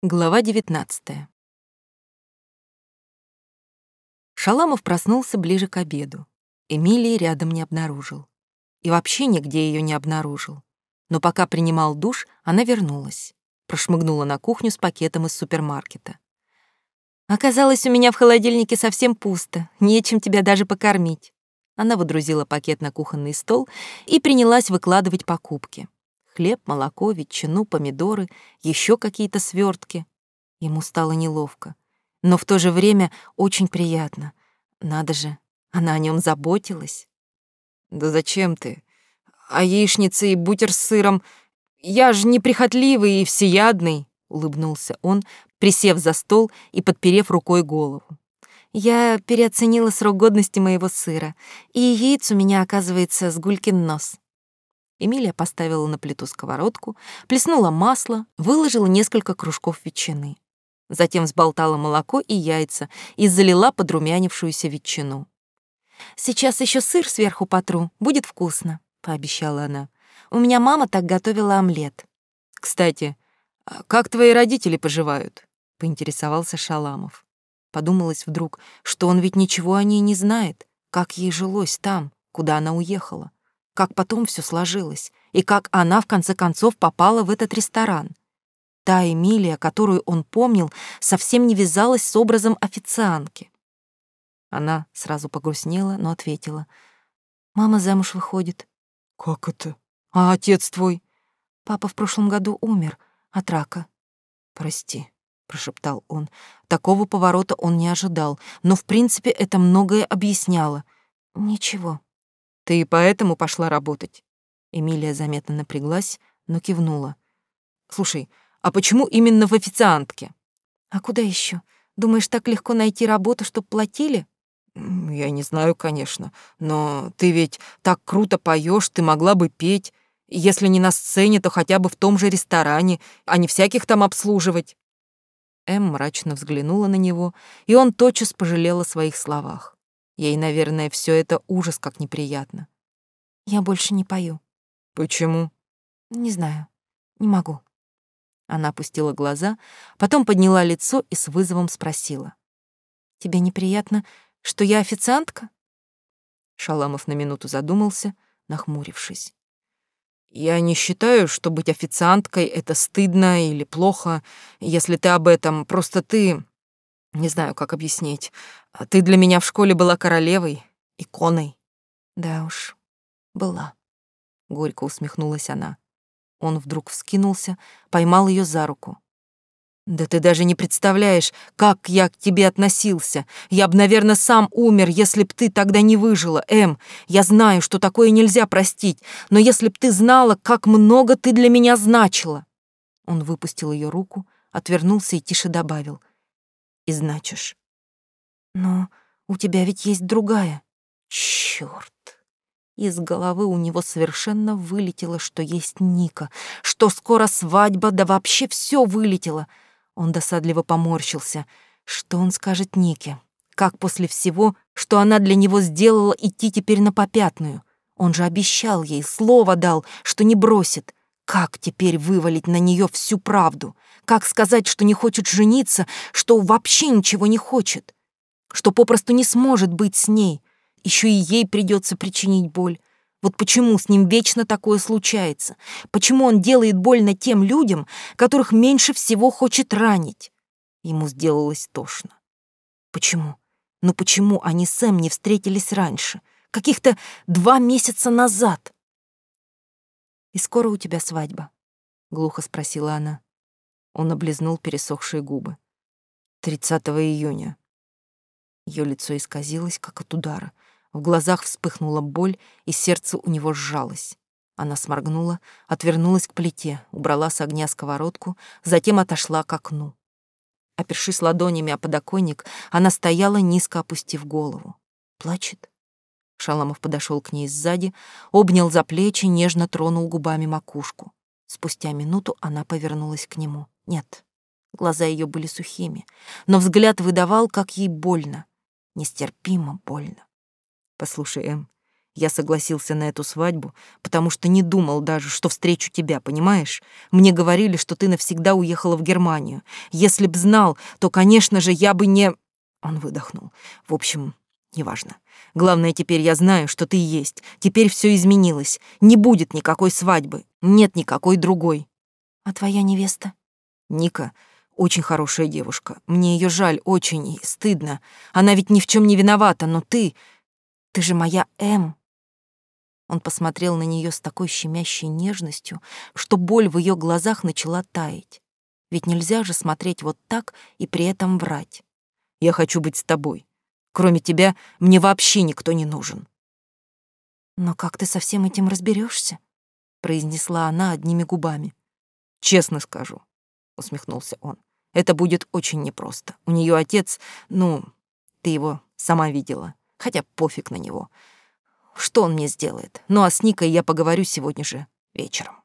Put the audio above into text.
Глава 19. Шаламов проснулся ближе к обеду. Эмилии рядом не обнаружил. И вообще нигде ее не обнаружил. Но пока принимал душ, она вернулась. Прошмыгнула на кухню с пакетом из супермаркета. «Оказалось, у меня в холодильнике совсем пусто, нечем тебя даже покормить». Она выдрузила пакет на кухонный стол и принялась выкладывать покупки хлеб, молоко, ветчину, помидоры, еще какие-то свертки. Ему стало неловко, но в то же время очень приятно. Надо же, она о нем заботилась. Да зачем ты? А яичница и бутер с сыром? Я же неприхотливый и всеядный, улыбнулся он, присев за стол и подперев рукой голову. Я переоценила срок годности моего сыра, и яиц у меня, оказывается, с гулькин нос. Эмилия поставила на плиту сковородку, плеснула масло, выложила несколько кружков ветчины. Затем взболтала молоко и яйца и залила подрумянившуюся ветчину. «Сейчас еще сыр сверху потру, будет вкусно», — пообещала она. «У меня мама так готовила омлет». «Кстати, а как твои родители поживают?» — поинтересовался Шаламов. Подумалось вдруг, что он ведь ничего о ней не знает, как ей жилось там, куда она уехала как потом все сложилось, и как она, в конце концов, попала в этот ресторан. Та Эмилия, которую он помнил, совсем не вязалась с образом официантки. Она сразу погрустнела, но ответила. «Мама замуж выходит». «Как это? А отец твой?» «Папа в прошлом году умер от рака». «Прости», — прошептал он. Такого поворота он не ожидал, но, в принципе, это многое объясняло. «Ничего», ты и поэтому пошла работать. Эмилия заметно напряглась, но кивнула. Слушай, а почему именно в официантке? А куда еще? Думаешь, так легко найти работу, чтоб платили? Я не знаю, конечно, но ты ведь так круто поешь, ты могла бы петь. Если не на сцене, то хотя бы в том же ресторане, а не всяких там обслуживать. Эм мрачно взглянула на него, и он тотчас пожалел о своих словах. Ей, наверное, все это ужас как неприятно. Я больше не пою. Почему? Не знаю. Не могу. Она опустила глаза, потом подняла лицо и с вызовом спросила. «Тебе неприятно, что я официантка?» Шаламов на минуту задумался, нахмурившись. «Я не считаю, что быть официанткой — это стыдно или плохо, если ты об этом. Просто ты не знаю, как объяснить. А ты для меня в школе была королевой, иконой. Да уж, была. Горько усмехнулась она. Он вдруг вскинулся, поймал ее за руку. Да ты даже не представляешь, как я к тебе относился. Я б, наверное, сам умер, если б ты тогда не выжила, Эм. Я знаю, что такое нельзя простить, но если б ты знала, как много ты для меня значила. Он выпустил ее руку, отвернулся и тише добавил и значишь. Но у тебя ведь есть другая. Чёрт. Из головы у него совершенно вылетело, что есть Ника, что скоро свадьба, да вообще все вылетело. Он досадливо поморщился. Что он скажет Нике? Как после всего, что она для него сделала, идти теперь на попятную? Он же обещал ей, слово дал, что не бросит. Как теперь вывалить на нее всю правду? Как сказать, что не хочет жениться, что вообще ничего не хочет? Что попросту не сможет быть с ней? Еще и ей придется причинить боль. Вот почему с ним вечно такое случается? Почему он делает больно тем людям, которых меньше всего хочет ранить? Ему сделалось тошно. Почему? Ну почему они с Сэм не встретились раньше? Каких-то два месяца назад? «И скоро у тебя свадьба?» — глухо спросила она. Он облизнул пересохшие губы. «30 июня». Ее лицо исказилось, как от удара. В глазах вспыхнула боль, и сердце у него сжалось. Она сморгнула, отвернулась к плите, убрала с огня сковородку, затем отошла к окну. Опершись ладонями о подоконник, она стояла, низко опустив голову. Плачет? Шаламов подошел к ней сзади, обнял за плечи, нежно тронул губами макушку. Спустя минуту она повернулась к нему. Нет, глаза ее были сухими, но взгляд выдавал, как ей больно. Нестерпимо больно. «Послушай, Эм, Я согласился на эту свадьбу, потому что не думал даже, что встречу тебя, понимаешь? Мне говорили, что ты навсегда уехала в Германию. Если б знал, то, конечно же, я бы не...» Он выдохнул. «В общем, неважно. Главное, теперь я знаю, что ты есть. Теперь все изменилось. Не будет никакой свадьбы. Нет никакой другой». «А твоя невеста?» «Ника очень хорошая девушка. Мне ее жаль очень и стыдно. Она ведь ни в чем не виновата, но ты... Ты же моя М. Он посмотрел на нее с такой щемящей нежностью, что боль в ее глазах начала таять. Ведь нельзя же смотреть вот так и при этом врать. «Я хочу быть с тобой. Кроме тебя мне вообще никто не нужен». «Но как ты со всем этим разберешься? произнесла она одними губами. «Честно скажу», — усмехнулся он. «Это будет очень непросто. У нее отец, ну, ты его сама видела, хотя пофиг на него. Что он мне сделает? Ну а с Никой я поговорю сегодня же вечером.